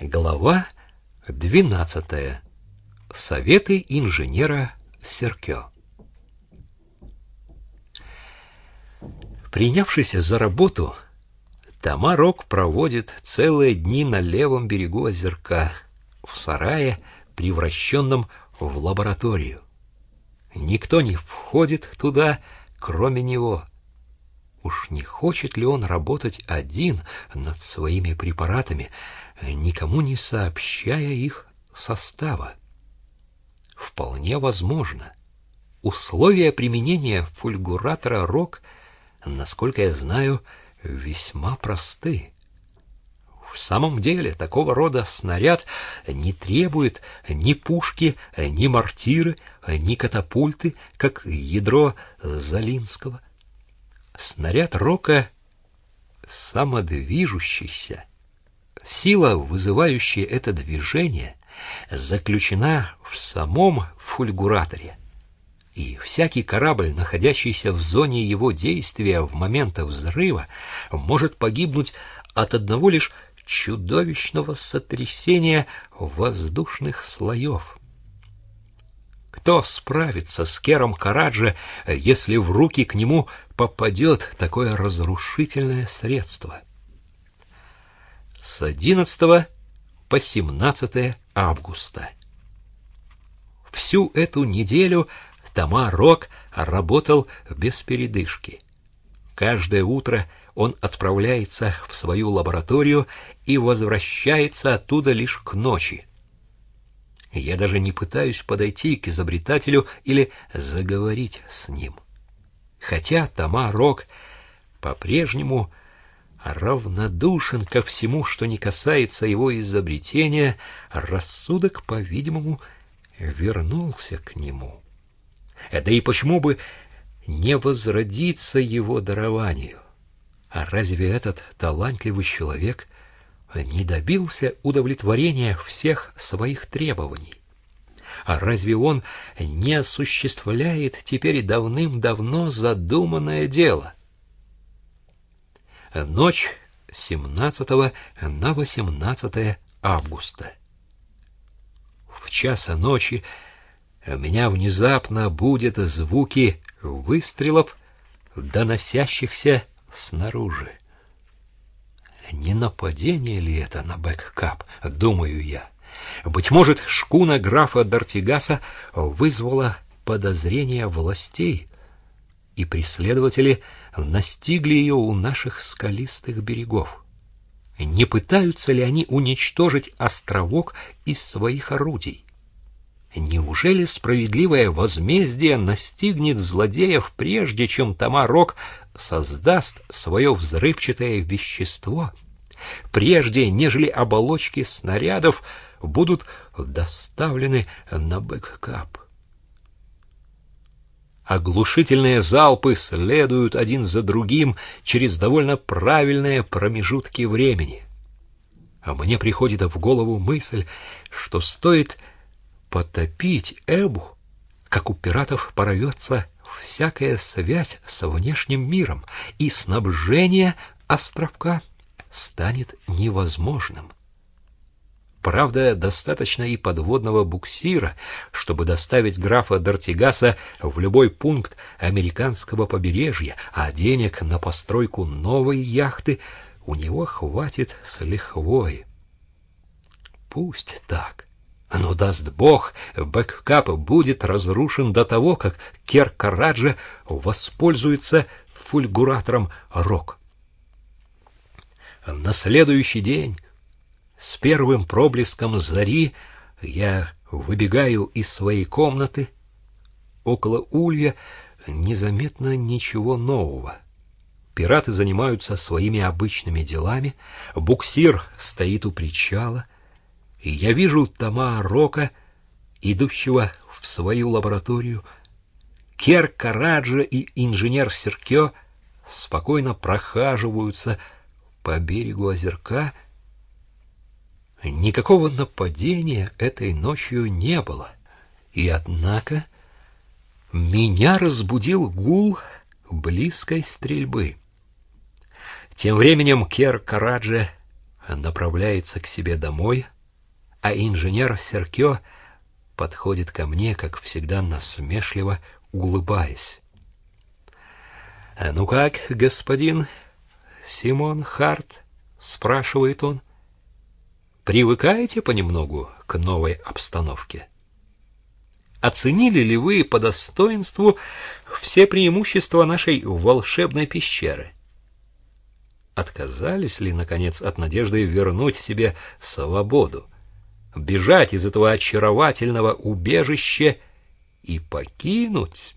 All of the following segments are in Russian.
Глава 12. Советы инженера Серкё. Принявшись за работу, Тамарок проводит целые дни на левом берегу озерка, в сарае, превращенном в лабораторию. Никто не входит туда, кроме него. Уж не хочет ли он работать один над своими препаратами, никому не сообщая их состава? Вполне возможно. Условия применения фульгуратора РОК, насколько я знаю, весьма просты. В самом деле, такого рода снаряд не требует ни пушки, ни мортиры, ни катапульты, как ядро Залинского. Снаряд рока самодвижущийся. Сила, вызывающая это движение, заключена в самом фульгураторе. И всякий корабль, находящийся в зоне его действия в момент взрыва, может погибнуть от одного лишь чудовищного сотрясения воздушных слоев. Кто справится с Кером Караджи, если в руки к нему попадет такое разрушительное средство? С 11 по 17 августа. Всю эту неделю Тома Рок работал без передышки. Каждое утро он отправляется в свою лабораторию и возвращается оттуда лишь к ночи. Я даже не пытаюсь подойти к изобретателю или заговорить с ним. Хотя Тома Рок по-прежнему равнодушен ко всему, что не касается его изобретения, рассудок, по-видимому, вернулся к нему. Да и почему бы не возродиться его дарованию? А разве этот талантливый человек не добился удовлетворения всех своих требований? А разве он не осуществляет теперь давным-давно задуманное дело? Ночь 17 на 18 августа. В час ночи меня внезапно будет звуки выстрелов, доносящихся снаружи. Не нападение ли это на бэккап, думаю я. Быть может, шкуна графа Дартигаса вызвала подозрения властей, и преследователи настигли ее у наших скалистых берегов. Не пытаются ли они уничтожить островок из своих орудий? Неужели справедливое возмездие настигнет злодеев, прежде чем Тамарок создаст свое взрывчатое вещество, прежде нежели оболочки снарядов будут доставлены на бэккап? Оглушительные залпы следуют один за другим через довольно правильные промежутки времени. А мне приходит в голову мысль, что стоит потопить Эбу, как у пиратов порвется всякая связь с внешним миром, и снабжение островка станет невозможным. Правда, достаточно и подводного буксира, чтобы доставить графа Дартигаса в любой пункт американского побережья, а денег на постройку новой яхты у него хватит с лихвой. Пусть так. Но даст бог, бэккап будет разрушен до того, как Керкараджа воспользуется фульгуратором Рок. На следующий день, с первым проблеском зари, я выбегаю из своей комнаты. Около улья незаметно ничего нового. Пираты занимаются своими обычными делами, буксир стоит у причала — я вижу Тома Рока, идущего в свою лабораторию. Кер Караджа и инженер Серкё спокойно прохаживаются по берегу озерка. Никакого нападения этой ночью не было. И однако меня разбудил гул близкой стрельбы. Тем временем Кер Караджа направляется к себе домой, а инженер Серкё подходит ко мне, как всегда насмешливо улыбаясь. «А «Ну как, господин Симон Харт?» — спрашивает он. «Привыкаете понемногу к новой обстановке?» Оценили ли вы по достоинству все преимущества нашей волшебной пещеры? Отказались ли, наконец, от надежды вернуть себе свободу, бежать из этого очаровательного убежища и покинуть?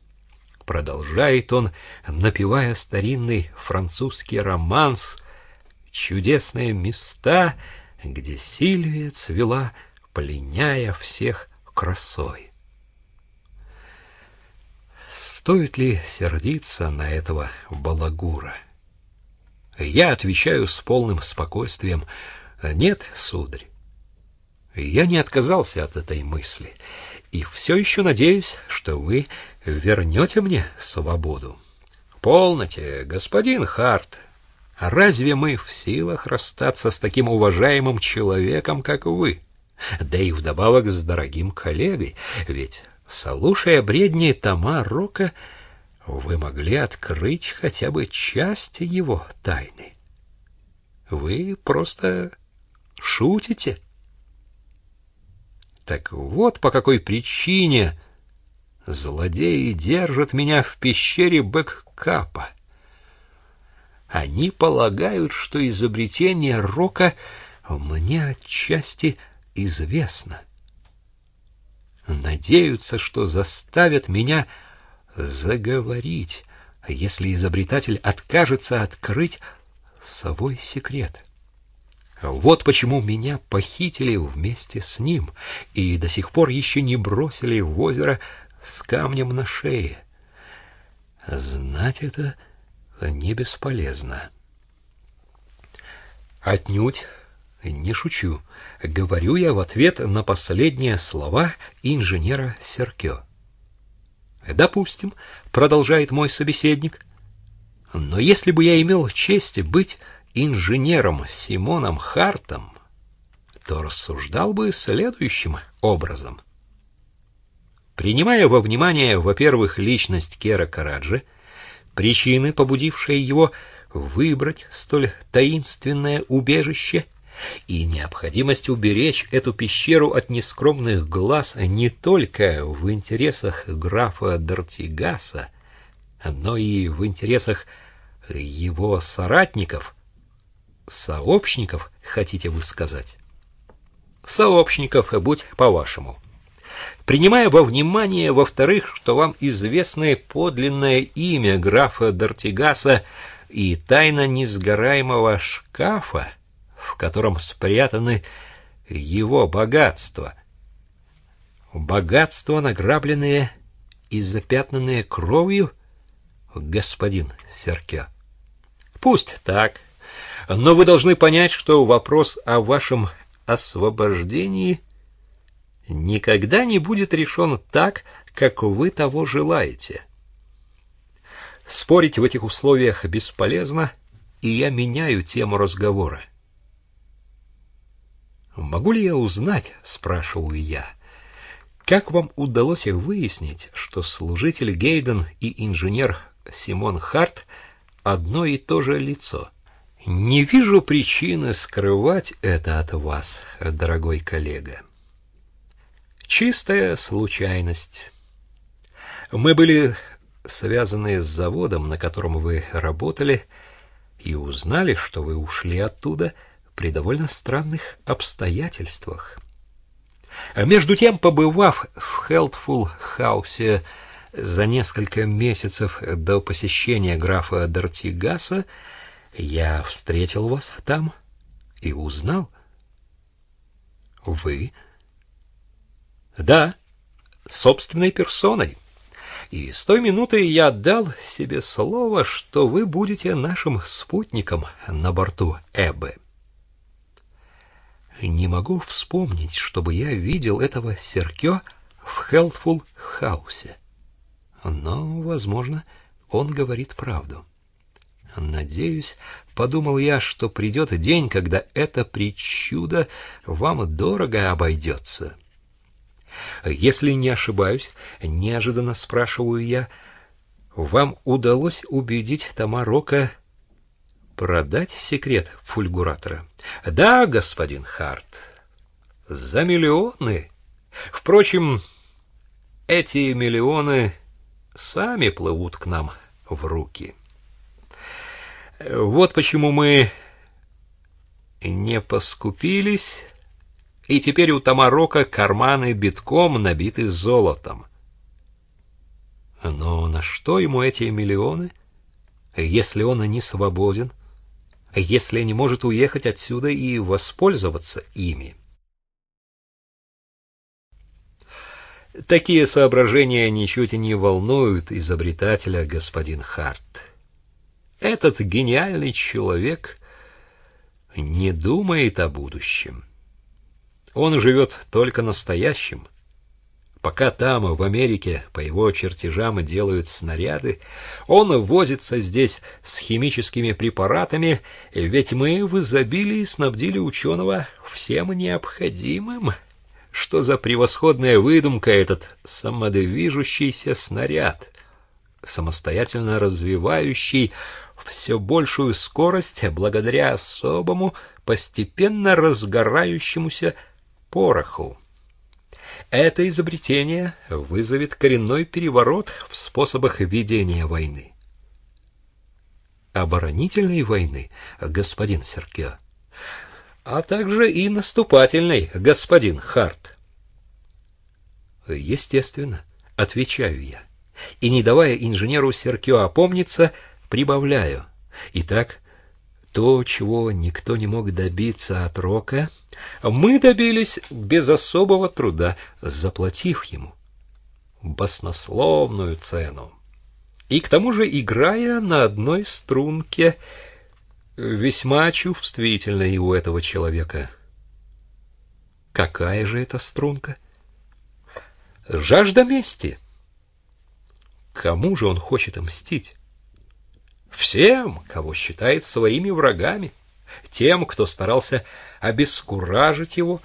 Продолжает он, напевая старинный французский романс, чудесные места, где Сильвия цвела, пленяя всех красой. Стоит ли сердиться на этого балагура? Я отвечаю с полным спокойствием: "Нет, сударь. Я не отказался от этой мысли, и все еще надеюсь, что вы вернете мне свободу. Полноте, господин Харт. А разве мы в силах расстаться с таким уважаемым человеком, как вы? Да и вдобавок с дорогим коллегой, ведь Слушая бредни Тома Рока, вы могли открыть хотя бы часть его тайны. Вы просто шутите. Так вот по какой причине злодеи держат меня в пещере Бэккапа. Они полагают, что изобретение Рока мне отчасти известно надеются, что заставят меня заговорить, если изобретатель откажется открыть свой секрет. Вот почему меня похитили вместе с ним и до сих пор еще не бросили в озеро с камнем на шее. Знать это не бесполезно. Отнюдь не шучу. Говорю я в ответ на последние слова инженера Серкё. Допустим, продолжает мой собеседник. Но если бы я имел честь быть инженером Симоном Хартом, то рассуждал бы следующим образом. Принимая во внимание, во-первых, личность Кера Караджи, причины, побудившие его выбрать столь таинственное убежище – и необходимость уберечь эту пещеру от нескромных глаз не только в интересах графа Дортигаса, но и в интересах его соратников, сообщников, хотите вы сказать? Сообщников, будь по-вашему. Принимая во внимание, во-вторых, что вам известно подлинное имя графа Дортигаса и тайна несгораемого шкафа, в котором спрятаны его богатства. Богатства, награбленные и запятнанные кровью, господин Серкё. Пусть так, но вы должны понять, что вопрос о вашем освобождении никогда не будет решен так, как вы того желаете. Спорить в этих условиях бесполезно, и я меняю тему разговора. «Могу ли я узнать, — спрашиваю я, — как вам удалось выяснить, что служитель Гейден и инженер Симон Харт одно и то же лицо?» Не вижу причины скрывать это от вас, дорогой коллега. Чистая случайность. Мы были связаны с заводом, на котором вы работали, и узнали, что вы ушли оттуда — при довольно странных обстоятельствах. Между тем, побывав в Хелтфул Хаусе за несколько месяцев до посещения графа Дортигаса, я встретил вас там и узнал. Вы? Да, собственной персоной. И с той минуты я дал себе слово, что вы будете нашим спутником на борту Эббы. Не могу вспомнить, чтобы я видел этого Серкё в Хелтфул Хаусе. Но, возможно, он говорит правду. Надеюсь, подумал я, что придет день, когда это причудо вам дорого обойдется. Если не ошибаюсь, неожиданно спрашиваю я, вам удалось убедить Тамарока продать секрет фульгуратора? Да, господин Харт, за миллионы. Впрочем, эти миллионы сами плывут к нам в руки. Вот почему мы не поскупились, и теперь у Тамарока карманы битком набиты золотом. Но на что ему эти миллионы, если он не свободен, если не может уехать отсюда и воспользоваться ими? Такие соображения ничуть не волнуют изобретателя господин Харт. Этот гениальный человек не думает о будущем. Он живет только настоящим. Пока там, в Америке, по его чертежам делают снаряды, он возится здесь с химическими препаратами, ведь мы в изобилии снабдили ученого всем необходимым. Что за превосходная выдумка этот самодвижущийся снаряд, самостоятельно развивающий все большую скорость благодаря особому, постепенно разгорающемуся пороху. Это изобретение вызовет коренной переворот в способах ведения войны. Оборонительной войны, господин Серкио, а также и наступательной, господин Харт. Естественно, отвечаю я, и не давая инженеру Серкио опомниться, прибавляю. Итак, то, чего никто не мог добиться от Рока, мы добились без особого труда, заплатив ему баснословную цену. И к тому же играя на одной струнке, весьма чувствительной у этого человека. Какая же это струнка? Жажда мести. Кому же он хочет мстить? Всем, кого считает своими врагами, тем, кто старался обескуражить его,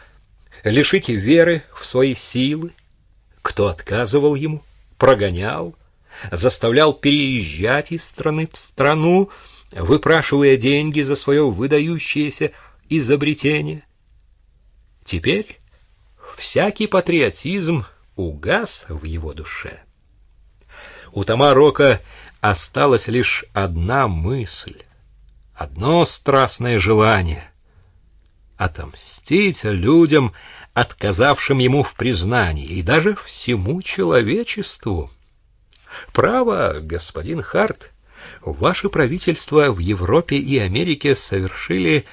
лишить веры в свои силы, кто отказывал ему, прогонял, заставлял переезжать из страны в страну, выпрашивая деньги за свое выдающееся изобретение. Теперь всякий патриотизм угас в его душе. У Тамарока осталась лишь одна мысль, одно страстное желание — отомстить людям, отказавшим ему в признании, и даже всему человечеству. Право, господин Харт, ваше правительство в Европе и Америке совершили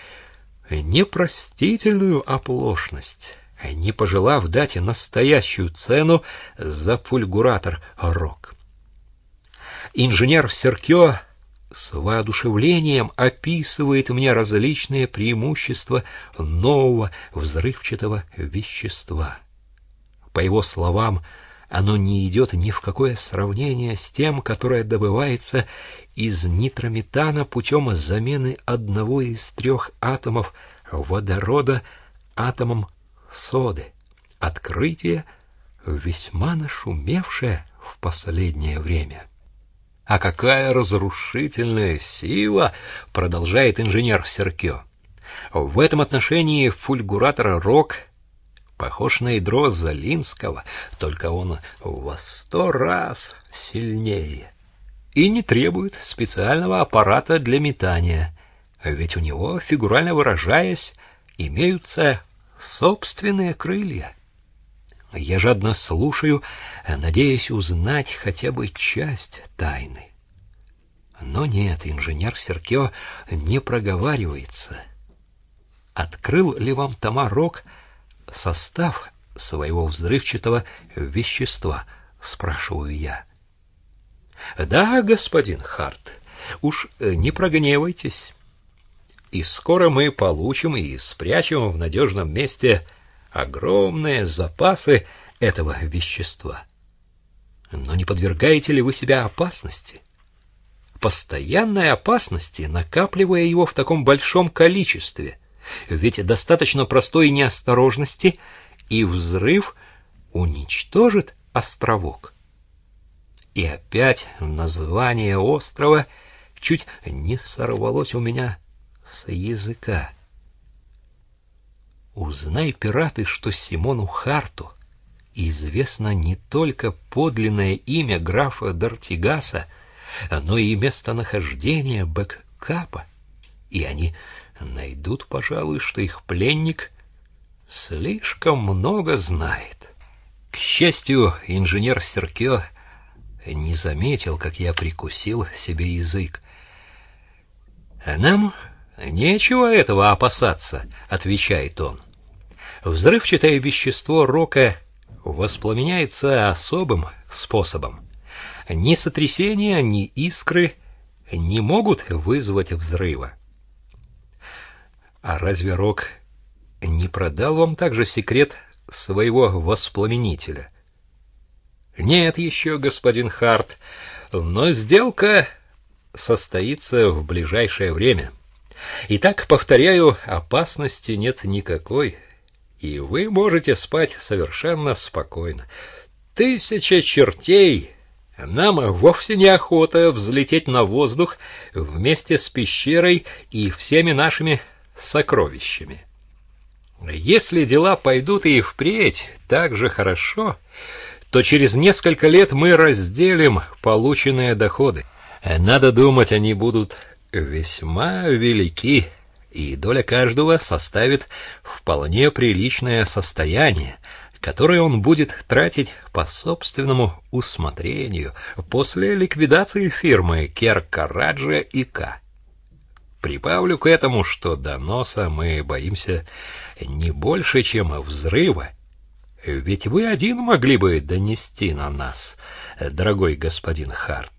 непростительную оплошность, не пожелав дать настоящую цену за фульгуратор Рок. Инженер Серкё с воодушевлением описывает мне различные преимущества нового взрывчатого вещества. По его словам, оно не идет ни в какое сравнение с тем, которое добывается из нитрометана путем замены одного из трех атомов водорода атомом соды. Открытие, весьма нашумевшее в последнее время. А какая разрушительная сила, продолжает инженер Серкё. В этом отношении фульгуратор Рок похож на ядро Залинского, только он во сто раз сильнее и не требует специального аппарата для метания, ведь у него, фигурально выражаясь, имеются собственные крылья. Я жадно слушаю, надеясь узнать хотя бы часть тайны. Но нет, инженер Серкё не проговаривается. Открыл ли вам Тамарок состав своего взрывчатого вещества, спрашиваю я. Да, господин Харт, уж не прогневайтесь. И скоро мы получим и спрячем в надежном месте огромные запасы этого вещества. Но не подвергаете ли вы себя опасности? постоянной опасности, накапливая его в таком большом количестве. Ведь достаточно простой неосторожности, и взрыв уничтожит островок. И опять название острова чуть не сорвалось у меня с языка. Узнай, пираты, что Симону Харту известно не только подлинное имя графа Дартигаса, но и местонахождение бэккапа, и они найдут, пожалуй, что их пленник слишком много знает. К счастью, инженер Серкё не заметил, как я прикусил себе язык. «Нам нечего этого опасаться», — отвечает он. Взрывчатое вещество рока воспламеняется особым способом. Ни сотрясения, ни искры не могут вызвать взрыва. А разве Рок не продал вам также секрет своего воспламенителя? Нет еще, господин Харт, но сделка состоится в ближайшее время. Итак, повторяю, опасности нет никакой, и вы можете спать совершенно спокойно. Тысяча чертей! Нам вовсе не охота взлететь на воздух вместе с пещерой и всеми нашими сокровищами. Если дела пойдут и впредь так же хорошо, то через несколько лет мы разделим полученные доходы. Надо думать, они будут весьма велики, и доля каждого составит вполне приличное состояние, которое он будет тратить по собственному усмотрению после ликвидации фирмы Керкараджа и К. Прибавлю к этому, что доноса мы боимся не больше, чем взрыва. Ведь вы один могли бы донести на нас, дорогой господин Харт.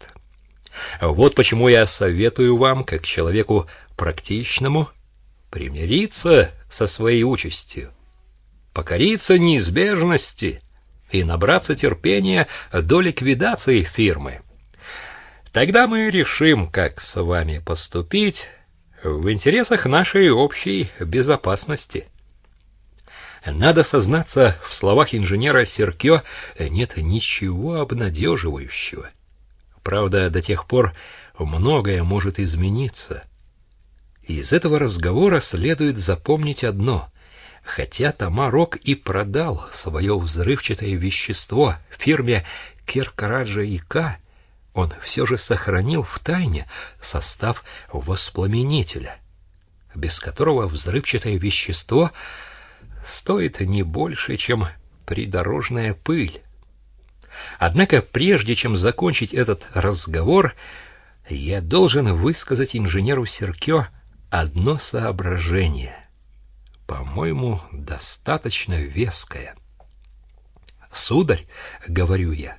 Вот почему я советую вам, как человеку практичному, примириться со своей участью, покориться неизбежности и набраться терпения до ликвидации фирмы. Тогда мы решим, как с вами поступить в интересах нашей общей безопасности. Надо сознаться, в словах инженера Серкё нет ничего обнадеживающего. Правда, до тех пор многое может измениться. Из этого разговора следует запомнить одно. Хотя Тамарок и продал свое взрывчатое вещество фирме Киркараджа и К, он все же сохранил в тайне состав воспламенителя, без которого взрывчатое вещество стоит не больше, чем придорожная пыль. Однако прежде чем закончить этот разговор, я должен высказать инженеру Серкё одно соображение, по-моему, достаточно веское. «Сударь», — говорю я,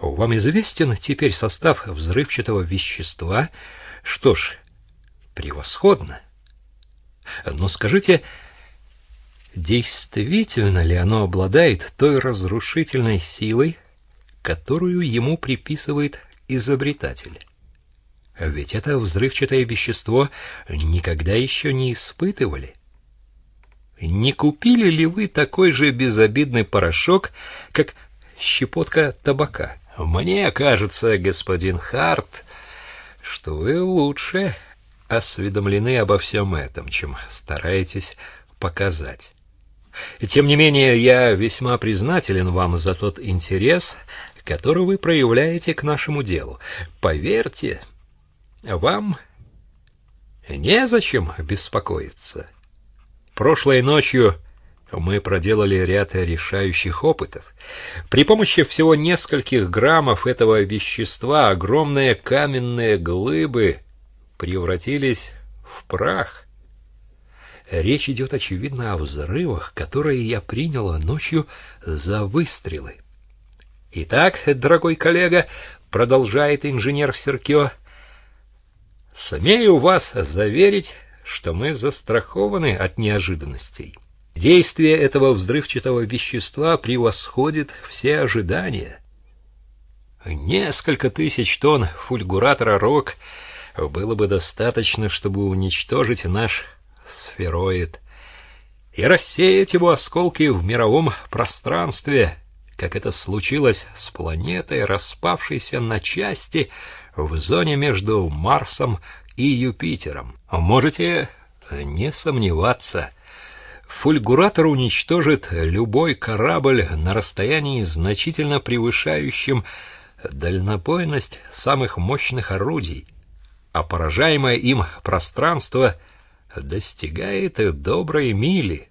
вам известен теперь состав взрывчатого вещества? Что ж, превосходно. Но скажите, действительно ли оно обладает той разрушительной силой, которую ему приписывает изобретатель? Ведь это взрывчатое вещество никогда еще не испытывали. Не купили ли вы такой же безобидный порошок, как щепотка табака? Мне кажется, господин Харт, что вы лучше осведомлены обо всем этом, чем стараетесь показать. Тем не менее, я весьма признателен вам за тот интерес, который вы проявляете к нашему делу. Поверьте, вам незачем беспокоиться. Прошлой ночью мы проделали ряд решающих опытов. При помощи всего нескольких граммов этого вещества огромные каменные глыбы превратились в прах. Речь идет, очевидно, о взрывах, которые я приняла ночью за выстрелы. Итак, дорогой коллега, продолжает инженер Серкё, смею вас заверить, что мы застрахованы от неожиданностей. Действие этого взрывчатого вещества превосходит все ожидания. Несколько тысяч тонн фульгуратора РОК было бы достаточно, чтобы уничтожить наш сфероид и рассеять его осколки в мировом пространстве, как это случилось с планетой, распавшейся на части в зоне между Марсом и Юпитером. Можете не сомневаться, фульгуратор уничтожит любой корабль на расстоянии, значительно превышающем дальнобойность самых мощных орудий, а поражаемое им пространство достигает доброй мили.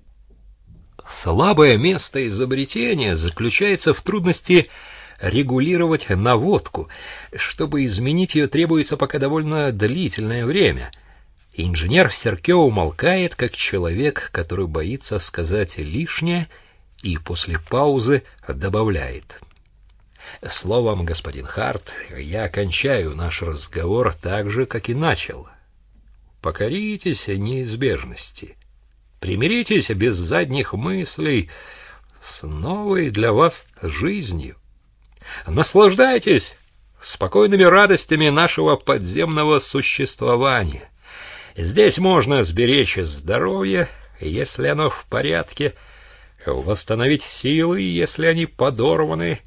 Слабое место изобретения заключается в трудности регулировать наводку. Чтобы изменить ее, требуется пока довольно длительное время. Инженер Серкё умолкает, как человек, который боится сказать лишнее, и после паузы добавляет. Словом, господин Харт, я кончаю наш разговор так же, как и начал. Покоритесь неизбежности. Примиритесь без задних мыслей с новой для вас жизнью. Наслаждайтесь спокойными радостями нашего подземного существования. Здесь можно сберечь здоровье, если оно в порядке, восстановить силы, если они подорваны.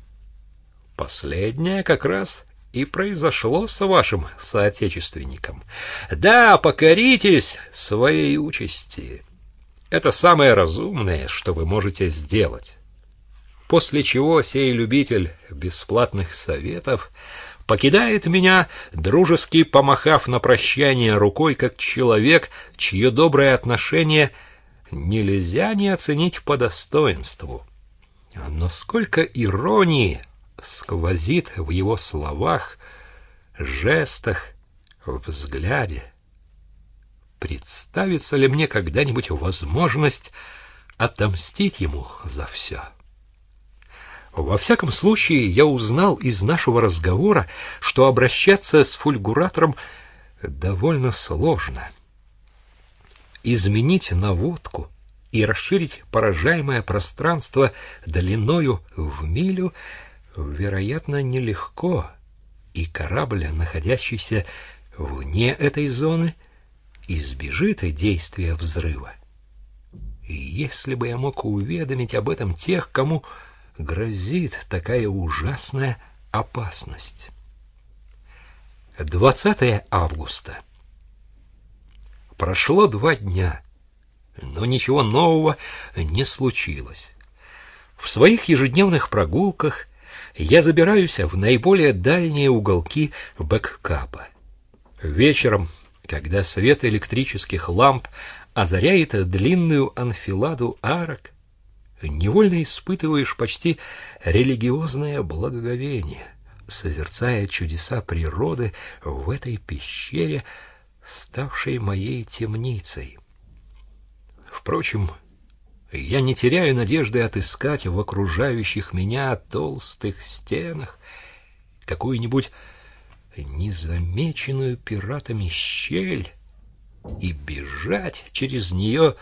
Последнее как раз и произошло с вашим соотечественником. Да, покоритесь своей участи. Это самое разумное, что вы можете сделать. После чего сей любитель бесплатных советов покидает меня, дружески помахав на прощание рукой, как человек, чье доброе отношение нельзя не оценить по достоинству. Но сколько иронии сквозит в его словах, жестах, взгляде. Представится ли мне когда-нибудь возможность отомстить ему за все? Во всяком случае, я узнал из нашего разговора, что обращаться с фульгуратором довольно сложно. Изменить наводку и расширить поражаемое пространство длиною в милю, вероятно, нелегко, и корабль, находящийся вне этой зоны, избежит действия взрыва. И если бы я мог уведомить об этом тех, кому грозит такая ужасная опасность. 20 августа. Прошло два дня, но ничего нового не случилось. В своих ежедневных прогулках я забираюсь в наиболее дальние уголки бэккапа. Вечером, когда свет электрических ламп озаряет длинную анфиладу арок, невольно испытываешь почти религиозное благоговение, созерцая чудеса природы в этой пещере, ставшей моей темницей. Впрочем, я не теряю надежды отыскать в окружающих меня толстых стенах какую-нибудь незамеченную пиратами щель и бежать через нее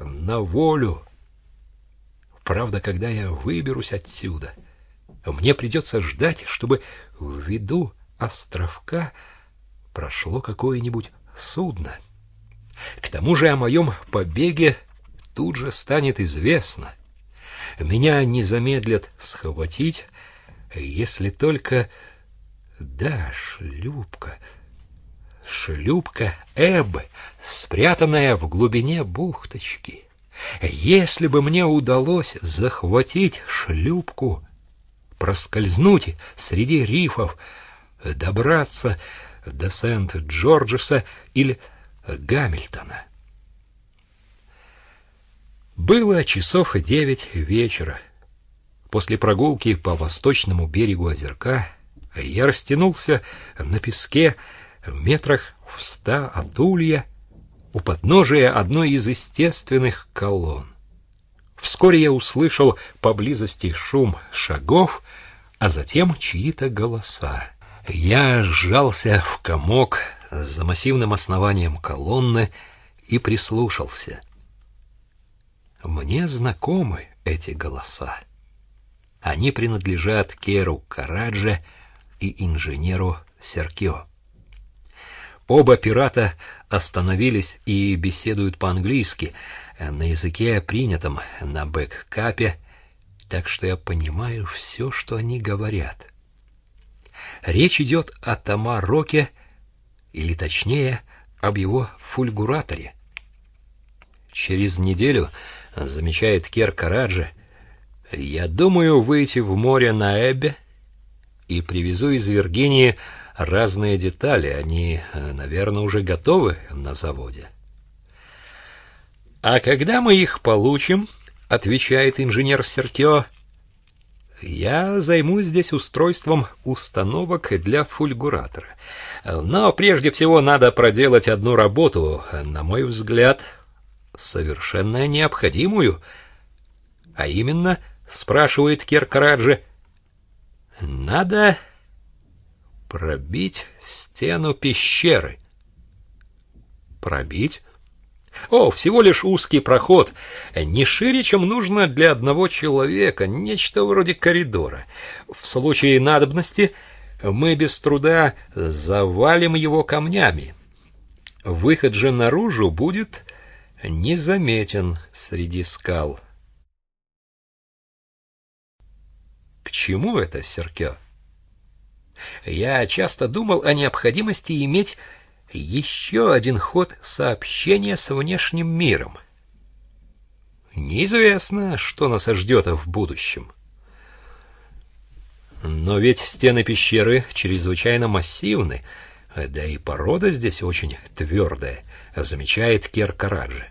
на волю, Правда, когда я выберусь отсюда, мне придется ждать, чтобы в виду островка прошло какое-нибудь судно. К тому же о моем побеге тут же станет известно. Меня не замедлят схватить, если только... Да, шлюпка... Шлюпка Эбб, спрятанная в глубине бухточки. Если бы мне удалось захватить шлюпку, проскользнуть среди рифов, добраться до Сент-Джорджеса или Гамильтона. Было часов девять вечера. После прогулки по восточному берегу озерка я растянулся на песке в метрах в ста от улья у подножия одной из естественных колонн. Вскоре я услышал поблизости шум шагов, а затем чьи-то голоса. Я сжался в комок за массивным основанием колонны и прислушался. Мне знакомы эти голоса. Они принадлежат Керу Карадже и инженеру Серкио. Оба пирата остановились и беседуют по-английски, на языке принятом на бэккапе, так что я понимаю все, что они говорят. Речь идет о Тамароке, или точнее, об его фульгураторе. Через неделю, замечает Кер Караджи, я думаю выйти в море на Эббе и привезу из Виргинии разные детали. Они, наверное, уже готовы на заводе. А когда мы их получим, отвечает инженер Серкио, я займусь здесь устройством установок для фульгуратора. Но прежде всего надо проделать одну работу, на мой взгляд, совершенно необходимую. А именно, спрашивает Керкараджи, надо пробить стену пещеры. Пробить? О, всего лишь узкий проход, не шире, чем нужно для одного человека, нечто вроде коридора. В случае надобности мы без труда завалим его камнями. Выход же наружу будет незаметен среди скал. К чему это, Серкё? Я часто думал о необходимости иметь еще один ход сообщения с внешним миром. Неизвестно, что нас ждет в будущем. Но ведь стены пещеры чрезвычайно массивны, да и порода здесь очень твердая, замечает Кер Караджи.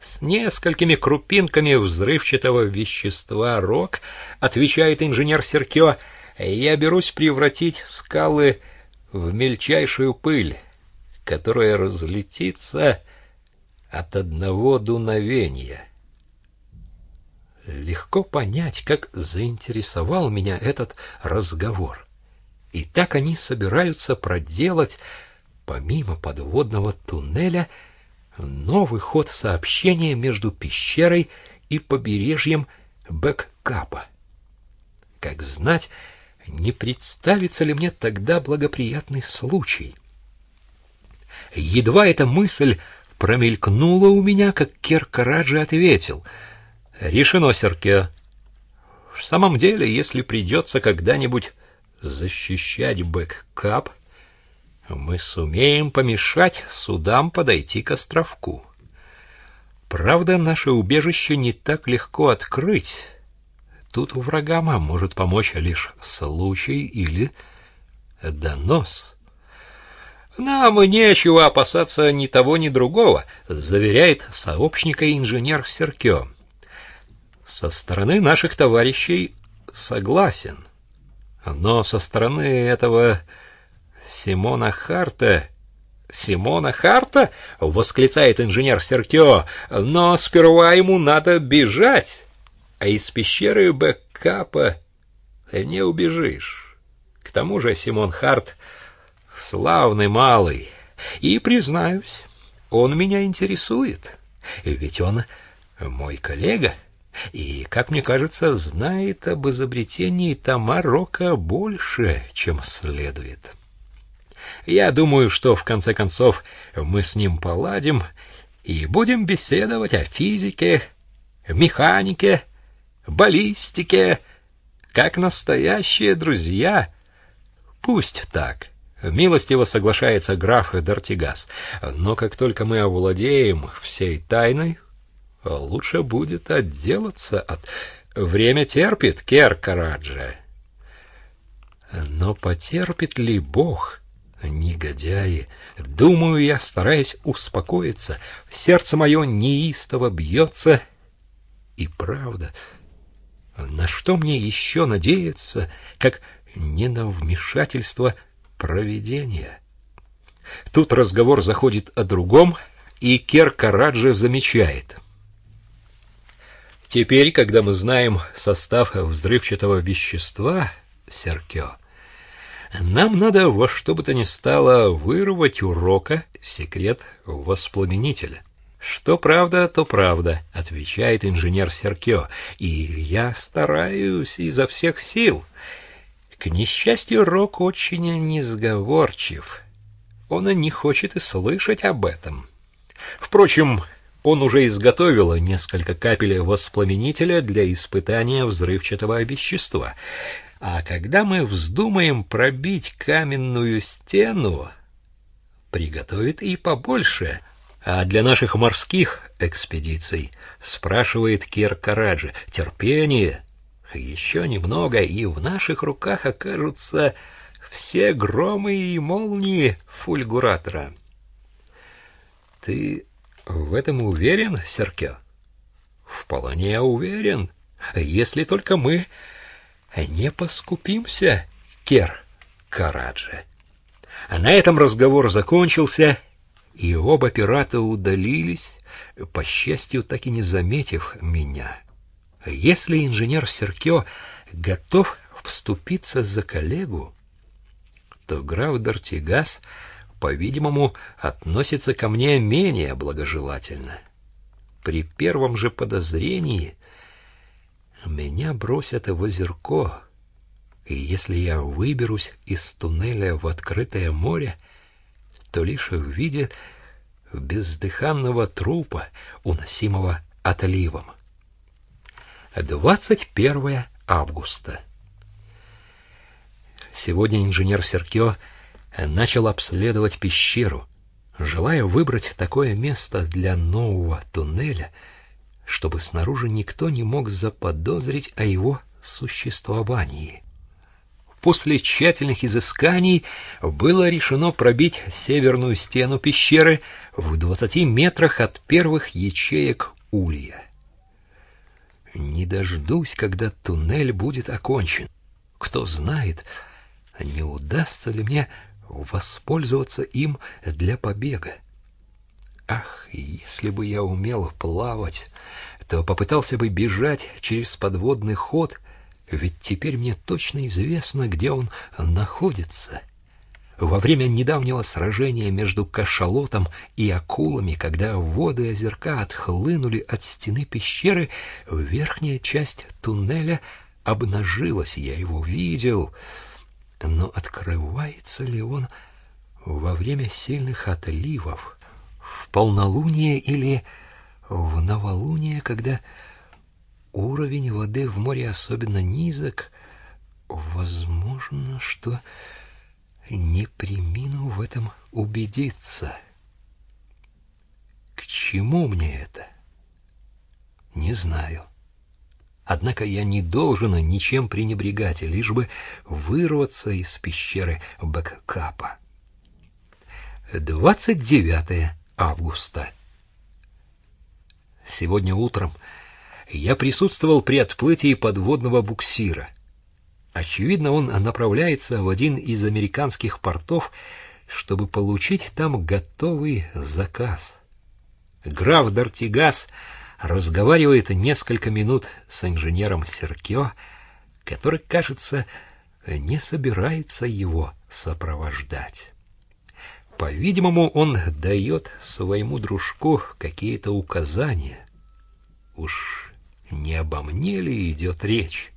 С несколькими крупинками взрывчатого вещества рок, отвечает инженер Серкио, я берусь превратить скалы в мельчайшую пыль которая разлетится от одного дуновения. Легко понять, как заинтересовал меня этот разговор. И так они собираются проделать, помимо подводного туннеля, новый ход сообщения между пещерой и побережьем Бэккапа. Как знать, не представится ли мне тогда благоприятный случай — Едва эта мысль промелькнула у меня, как Керкараджи ответил. «Решено, Серке. В самом деле, если придется когда-нибудь защищать бэккап, мы сумеем помешать судам подойти к островку. Правда, наше убежище не так легко открыть. Тут врагам может помочь лишь случай или донос». Нам нечего опасаться ни того, ни другого, заверяет сообщника инженер Серкё. Со стороны наших товарищей согласен. Но со стороны этого Симона Харта... Симона Харта? Восклицает инженер Серкё. Но сперва ему надо бежать. А из пещеры Бэккапа не убежишь. К тому же Симон Харт славный малый. И, признаюсь, он меня интересует. Ведь он мой коллега. И, как мне кажется, знает об изобретении Тамарока больше, чем следует. Я думаю, что в конце концов мы с ним поладим и будем беседовать о физике, механике, баллистике, как настоящие друзья. Пусть так. Милостиво соглашается граф Дартигас. Но как только мы овладеем всей тайной, лучше будет отделаться от... Время терпит, Кер Караджа. Но потерпит ли Бог, негодяи? Думаю я, стараясь успокоиться. Сердце мое неистово бьется. И правда, на что мне еще надеяться, как не на вмешательство провидение. Тут разговор заходит о другом, и Кер Караджи замечает. Теперь, когда мы знаем состав взрывчатого вещества, Серкё, нам надо во что бы то ни стало вырвать у Рока секрет воспламенителя. Что правда, то правда, отвечает инженер Серкё, и я стараюсь изо всех сил. К несчастью, Рок очень несговорчив. Он и не хочет и слышать об этом. Впрочем, он уже изготовил несколько капель воспламенителя для испытания взрывчатого вещества. А когда мы вздумаем пробить каменную стену, приготовит и побольше. А для наших морских экспедиций, спрашивает Кер Караджи, терпение. Еще немного, и в наших руках окажутся все громы и молнии фульгуратора. Ты в этом уверен, Серкё? Вполне уверен, если только мы не поскупимся, Кер Караджи. А на этом разговор закончился, и оба пирата удалились, по счастью, так и не заметив меня. Если инженер Серкё готов вступиться за коллегу, то граф Дортигас, по-видимому, относится ко мне менее благожелательно. При первом же подозрении меня бросят в озерко, и если я выберусь из туннеля в открытое море, то лишь в виде бездыханного трупа, уносимого отливом. 21 августа. Сегодня инженер Серкё начал обследовать пещеру, желая выбрать такое место для нового туннеля, чтобы снаружи никто не мог заподозрить о его существовании. После тщательных изысканий было решено пробить северную стену пещеры в двадцати метрах от первых ячеек улья. Не дождусь, когда туннель будет окончен. Кто знает, не удастся ли мне воспользоваться им для побега. Ах, если бы я умел плавать, то попытался бы бежать через подводный ход, ведь теперь мне точно известно, где он находится. Во время недавнего сражения между кашалотом и акулами, когда воды озерка отхлынули от стены пещеры, верхняя часть туннеля обнажилась, я его видел. Но открывается ли он во время сильных отливов, в полнолуние или в новолуние, когда уровень воды в море особенно низок? Возможно, что не примину в этом убедиться. К чему мне это? Не знаю. Однако я не должен ничем пренебрегать, лишь бы вырваться из пещеры Бэккапа. 29 августа. Сегодня утром я присутствовал при отплытии подводного буксира. Очевидно, он направляется в один из американских портов, чтобы получить там готовый заказ. Граф Дартигас разговаривает несколько минут с инженером Серкё, который, кажется, не собирается его сопровождать. По-видимому, он дает своему дружку какие-то указания. Уж не обо мне ли идет речь?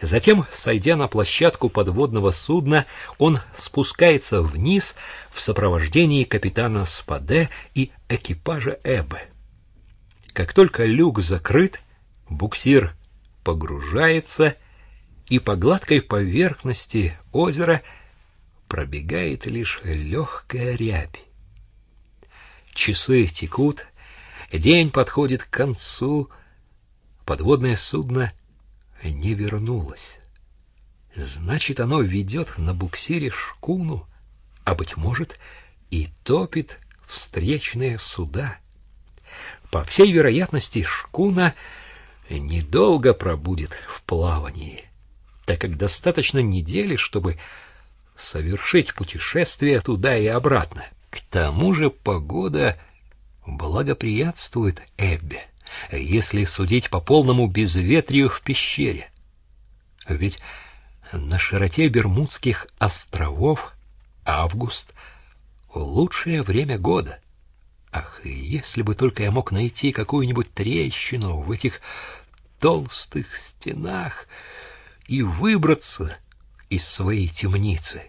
Затем, сойдя на площадку подводного судна, он спускается вниз в сопровождении капитана Спаде и экипажа Эбы. Как только люк закрыт, буксир погружается, и по гладкой поверхности озера пробегает лишь легкая рябь. Часы текут, день подходит к концу, подводное судно — не вернулось. Значит, оно ведет на буксире шкуну, а, быть может, и топит встречные суда. По всей вероятности, шкуна недолго пробудет в плавании, так как достаточно недели, чтобы совершить путешествие туда и обратно. К тому же погода благоприятствует Эббе если судить по полному безветрию в пещере. Ведь на широте Бермудских островов август — лучшее время года. Ах, если бы только я мог найти какую-нибудь трещину в этих толстых стенах и выбраться из своей темницы.